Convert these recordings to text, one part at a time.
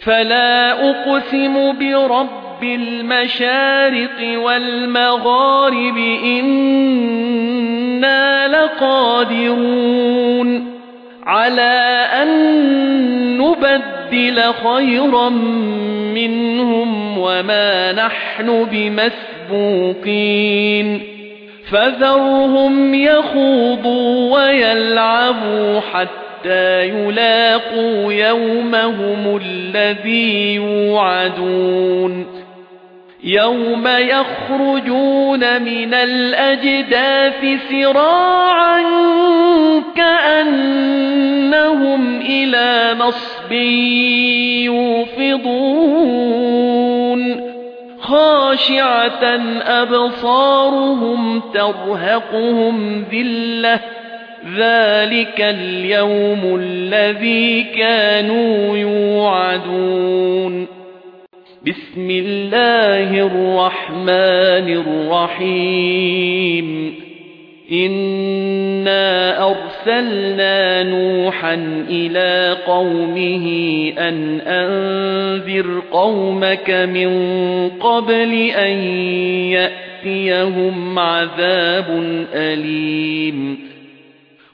فلا أقسم برب المشارق والمغارب إنا لقادرون على أن نبدل خيرا منهم وما نحن بمسبوقين. فذرهم يخوضوا ويلعبوا حتى حَتَّى يُلاقُوا يَوْمَهُمُ الَّذِي يُوعَدُونَ. يَوْمَ يَخْرُجُونَ مِنَ الْأَجْدَاثِ سِرَاعًا كَأَنَّهُمْ إِلَى نَصْبٍ يُوفِضُونَ. خَاشِعَةً أَبْصَارُهُمْ تَرْهَقُهُمْ ذِلَّةٌ ذَلِكَ الْيَوْمُ الَّذِي كَانُوا يُوعَدُونَ. بِسْمِ اللَّهِ الرَّحْمَنِ الرَّحِيمِ. إِنَّا أَرْسَلْنَا نُوحًا إِلَى قَوْمِهِ أَنْ أَنذِرْ قَوْمَكَ مِنْ قَبْلِ أَنْ يَأْتِيَهُمْ عَذَابٌ أَلِيمٌ.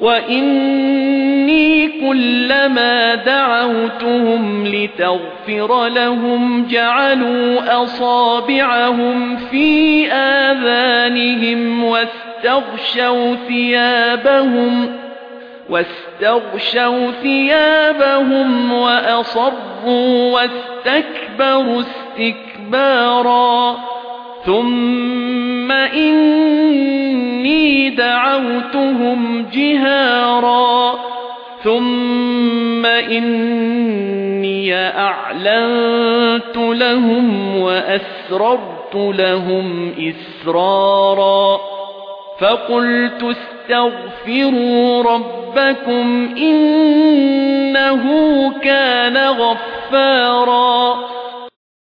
وَإِنِّي كُلَّمَا دَعَوْتُهُمْ لِتَغْفِرَ لَهُمْ جَعَلُوا أَصَابِعَهُمْ فِي آذَانِهِمْ وَاسْتَغْشَوْا ثِيَابَهُمْ وَاسْتَغْشَوْا ثِيَابَهُمْ وَأَصَرُّوا وَاسْتَكْبَرُوا اسْتِكْبَارًا ثُمَّ إِنِّي دَعَوْتُهُمْ جِهَارًا ثُمَّ إِنِّي أَعْلَنتُ لَهُمْ وَأَسْرَرْتُ لَهُمْ إِسْرَارًا فَقُلْتُ اسْتَغْفِرُوا رَبَّكُمْ إِنَّهُ كَانَ غَفَّارًا